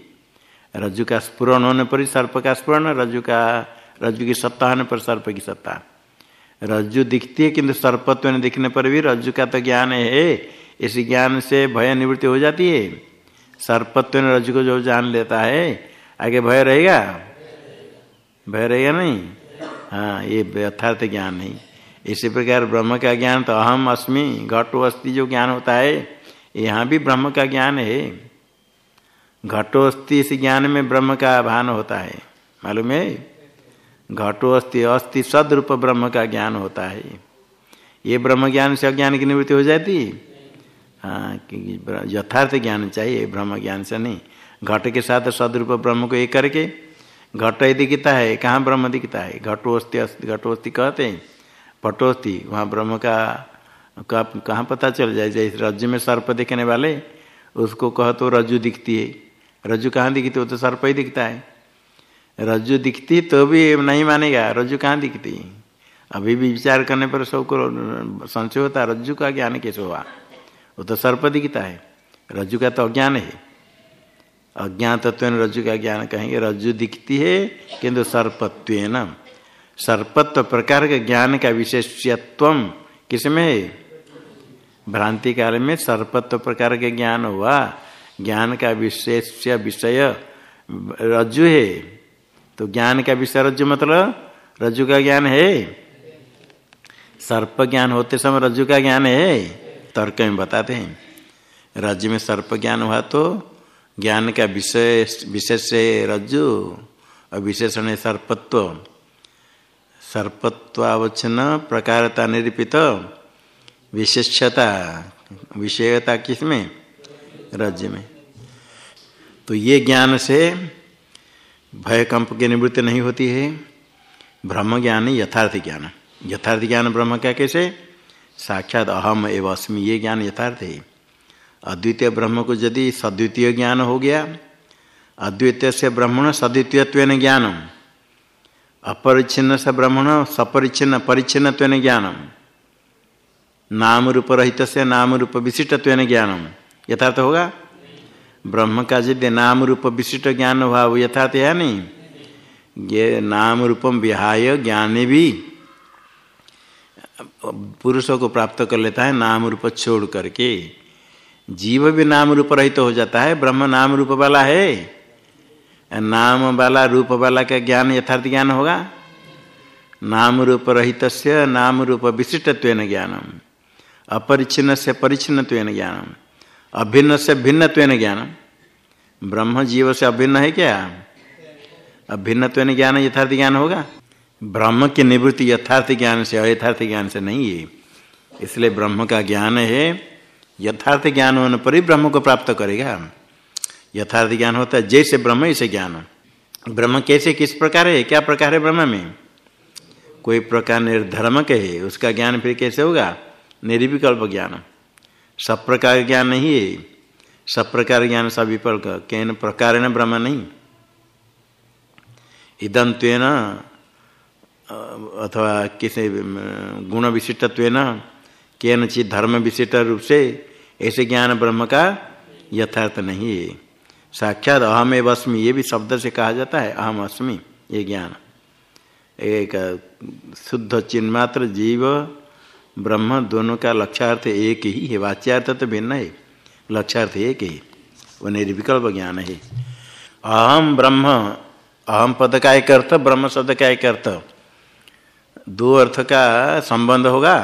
रज्जु का स्पुरण होने पर ही सर्प का स्पुरण रज्जु का, रज्जु की सत्ता होने पर सर्प की सत्ता। रज्जु दिखती है, किंतु सर्पत्व ने दिखने पर भी रज्जु का तो ज्ञान है इस ज्ञान से भय निवृत्ति हो जाती है। सर्पत्व ने रज्जु को जो जान लेता है, आगे भय रहेगा? भय रहेगा नहीं? हाँ ये यथार्थ ज्ञान नहीं इसी प्रकार ब्रह्म का ज्ञान तो अहम अस्मि, घटो अस्थि जो ज्ञान होता है, यहाँ भी ब्रह्म का ज्ञान है। घटो अस्थि इस ज्ञान में ब्रह्म का भान होता है। मालूम है? घटो अस्थि अस्थि सदरूप ब्रह्म का ज्ञान होता है ये। ब्रह्म ज्ञान से अज्ञान की निवृत्ति हो जाती? हाँ यथार्थ ज्ञान चाहिए ब्रह्म ज्ञान से नहीं। घट के साथ सदरूप ब्रह्म को एक करके, घट दिखता है, कहाँ ब्रह्म दिखता है? घटोस्ती घटोस्ती कहते हैं। पटोस्ती वहाँ ब्रह्म का कहाँ पता चल जाए? जैसे रज्जु में सर्प दिखने वाले, उसको कह तो रज्जु दिखती है। रज्जु कहाँ दिखती है? वो तो सर्प ही दिखता है। रज्जु दिखती तो भी नहीं मानेगा। रज्जु कहाँ दिखती? अभी भी विचार करने पर सबको संशय होता, रज्जु का ज्ञान कैसे हुआ वो तो सर्प दिखता है। रज्जु का तो अज्ञान है। अज्ञान तत्व रज्जु का ज्ञान कहेंगे, रज्जु दिखती है किंतु सर्पत्व न। सर्पत्व प्रकार के ज्ञान का विशेषत्व किसमें है? भ्रांति काल में सर्पत्व प्रकार के ज्ञान हुआ। ज्ञान का विशेष विषय रज्जु है। तो ज्ञान का विषय रज्जु मतलब रज्जु का ज्ञान है। सर्प ज्ञान होते समय रज्जु का ज्ञान है। तर्क में बताते हैं। रज्जु में सर्प ज्ञान हुआ तो ज्ञान का विषय, विशेष से रज्जु और विशेषण है सर्पत्व। सर्पत्वावचन प्रकारता निरूपित, विशेषता, विषयता किसमें? राज्य में। तो ये ज्ञान से भय कंप की निवृत्ति नहीं होती है। ब्रह्म ज्ञान यथार्थ ज्ञान। यथार्थ ज्ञान ब्रह्म क्या कैसे? साक्षात अहम एवं अस्मि, ये ज्ञान यथार्थ है। अद्वितीय ब्रह्म को यदि सद्वितीय ज्ञान हो गया, अद्वितीय से ब्रह्मण सद्वितीयत्व ज्ञानम। अपरिच्छिन्न से ब्रह्मण सपरिच्छिन्न परिच्छिन्न ज्ञानम। नाम रूप रहित से नाम रूप विशिष्टत्व ज्ञानम। यथार्थ होगा? ब्रह्म का यदि नाम रूप विशिष्ट ज्ञान हुआ वो यथार्थ है नहीं? ये नाम रूपम विहाय ज्ञान भी पुरुषों को प्राप्त कर लेता है नाम रूप छोड़ करके। जीव भी नाम रूप रहित तो हो जाता है, ब्रह्म नाम रूप वाला है। नाम वाला, रूप वाला का ज्ञान, यथार्थ ज्ञान होगा? नाम रूप रहित नाम रूप विशिष्टत्व ज्ञानम। अपरिच्छिन्न से परिच्छिन्न ज्ञानम। अभिन्न से भिन्न ज्ञान ब्रह्म जीव से अभिन्न है क्या? अभिन्न ज्ञान यथार्थ ज्ञान होगा? ब्रह्म की निवृत्ति यथार्थ ज्ञान से, अयथार्थ ज्ञान से नहीं है। इसलिए ब्रह्म का ज्ञान है, यथार्थ ज्ञान होने पर ही ब्रह्म को प्राप्त करेगा। यथार्थ ज्ञान होता है, जैसे ब्रह्म, ऐसे ज्ञान। ब्रह्म कैसे, किस प्रकार है, क्या प्रकार है ब्रह्म में? कोई प्रकार निर्धर्म है उसका ज्ञान फिर कैसे होगा? निर्विकल्प ज्ञान। सब प्रकार ज्ञान नहीं है। सब प्रकार ज्ञान सब विकल्प कैन प्रकार न ब्रह्म नहीं। इदंत्वेन अथवा किसी, गुण विशिष्टत्व न केन चित धर्म विशिष्ट रूप से, ऐसे ज्ञान ब्रह्म का यथार्थ नहीं है। साक्षात अहम एवं अस्मि ये भी शब्द से कहा जाता है अहम अस्मि ये ज्ञान। एक शुद्ध चिन्मात्र जीव ब्रह्म दोनों का लक्ष्यार्थ एक ही है, वाच्यार्थ तो भिन्न है लक्ष्यार्थ एक ही, वो निर्विकल्प ज्ञान है। अहम ब्रह्म अहम पद का एक अर्थ, ब्रह्म शब्द का एक अर्थ। दो अर्थ का संबंध होगा?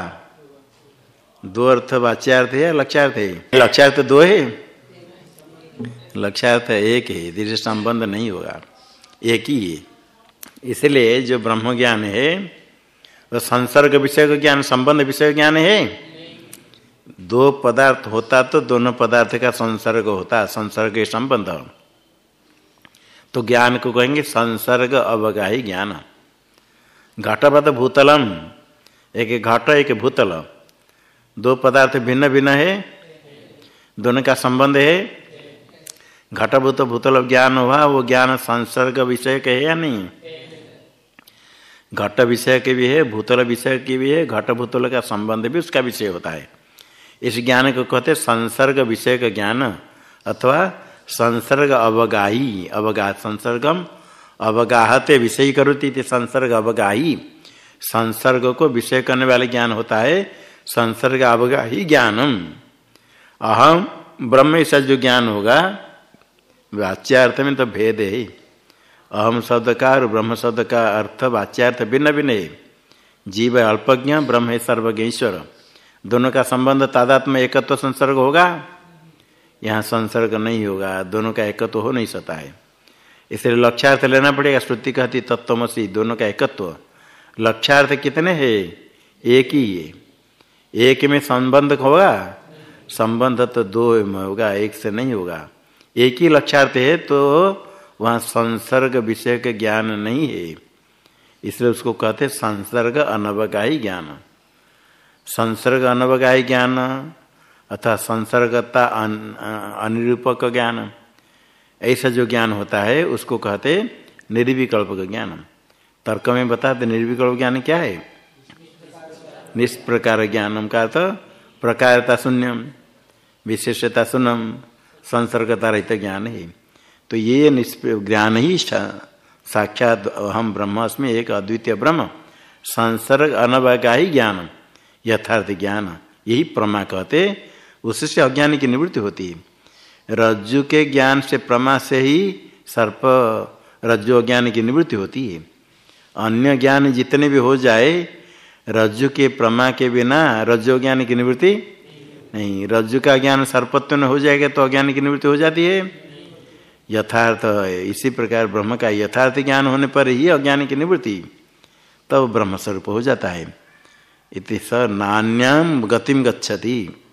दो अर्थ वाच्यार्थ है लक्ष्यार्थ है? लक्ष्यार्थ दो है? लक्ष्यार्थ एक है धीरे संबंध नहीं होगा, एक ही है। इसलिए जो ब्रह्म ज्ञान है वो संसर्ग विषय का ज्ञान, संबंध विषय ज्ञान है। दो पदार्थ होता तो दोनों पदार्थ का संसर्ग होता, संसर्ग संबंध। तो ज्ञान को कहेंगे संसर्ग अवगाही ज्ञान। घटवत भूतलम, एक घट, एक भूतल। दो पदार्थ भिन्न भिन्न है, दोनों का संबंध है। घटभूत भूतल ज्ञान हुआ, वो ज्ञान संसर्ग विषय के है या नहीं? घट विषय के भी है, भूतल विषय के भी है, घट भूतल का संबंध भी उसका विषय होता है। इस ज्ञान को कहते संसर्ग विषय का ज्ञान अथवा संसर्ग अवगाही, अवगा, संसर्गम अवगाहते विषय करोती संसर्ग अवगाही। संसर्ग को विषय करने वाले ज्ञान होता है संसर्ग अवगाही ज्ञानम। अहम ब्रह्म ऐसा जो ज्ञान होगा, वाच्यार्थ में तो भेद है। अहम शब्द का और ब्रह्म शब्द का अर्थ वाच्यार्थ भिन्न भिन्न है जीव अल्पज्ञ, ब्रह्म है सर्वज्ञ ईश्वर दोनों का संबंध तादात्म एकत्व संसर्ग होगा? यहाँ संसर्ग नहीं होगा, दोनों का एकत्व हो नहीं सकता है। इसलिए लक्ष्यार्थ लेना पड़ेगा, श्रुति कहती तत्वमसी दोनों का एकत्व। लक्ष्यार्थ कितने हैं? एक ही है एक में संबंध होगा? संबंध तो दो में होगा, एक से नहीं होगा। एक ही लक्ष्यार्थ है तो वहाँ संसर्ग विषय के ज्ञान नहीं है। इसलिए उसको कहते संसर्ग अनवगाही ज्ञान। संसर्ग अनवगाही ज्ञान अथवा संसर्गता अनिरूपक ज्ञान, ऐसा जो ज्ञान होता है, उसको कहते निर्विकल्प का ज्ञान। तर्क में बताते निर्विकल्प ज्ञान क्या है? निष्प्रकार ज्ञानम का तो प्रकारता शून्यम, विशेषता शून्यम, संसर्गता रहित ज्ञान है। तो ये ज्ञान ही साक्षात हम ब्रह्म अस्मि एक अद्वितीय ब्रह्म, संसर्ग अनवगा ही ज्ञान, यथार्थ ज्ञान, यही प्रमा कहते उससे अज्ञान की निवृत्ति होती है। रज्जु के ज्ञान से प्रमा से ही सर्प रज्जु अज्ञान की निवृत्ति होती है। अन्य ज्ञान जितने भी हो जाए, रज्जु के प्रमा के बिना रज्जु ज्ञान की निवृत्ति नहीं। रज्जु का ज्ञान सर्पत्व में हो जाएगा तो अज्ञान की निवृत्ति हो जाती है। यथार्थ है। इसी प्रकार ब्रह्म का यथार्थ ज्ञान होने पर ही अज्ञान की निवृत्ति तब ब्रह्म स्वरूप हो जाता है। इति स नान्याम गतिम गच्छति।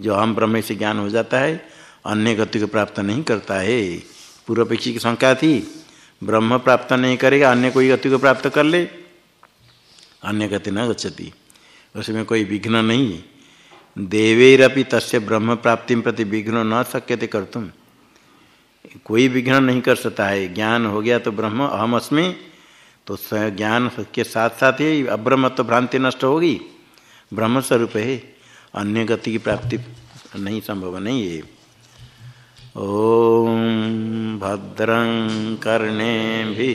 जो हम ब्रह्म से ज्ञान हो जाता है, अन्य गति को प्राप्त नहीं करता है। पूर्व पक्षी की शंका थी, ब्रह्म प्राप्त नहीं करेगा, अन्य कोई गति को प्राप्त कर ले, अन्य गति न गच्छति। उसमें कोई विघ्न नहीं। देवेरपि तस्य ब्रह्म प्राप्ति प्रति विघ्न न शक्यते कर तुम कोई विघ्न नहीं कर सकता है। ज्ञान हो गया तो ब्रह्म, अहम अस्मि। तो ज्ञान के साथ साथ ही अब्रह्म तो भ्रांति नष्ट होगी। ब्रह्म स्वरूप है। अन्य गति की प्राप्ति नहीं संभव नहीं है। ओम भद्रं कर्णे भी।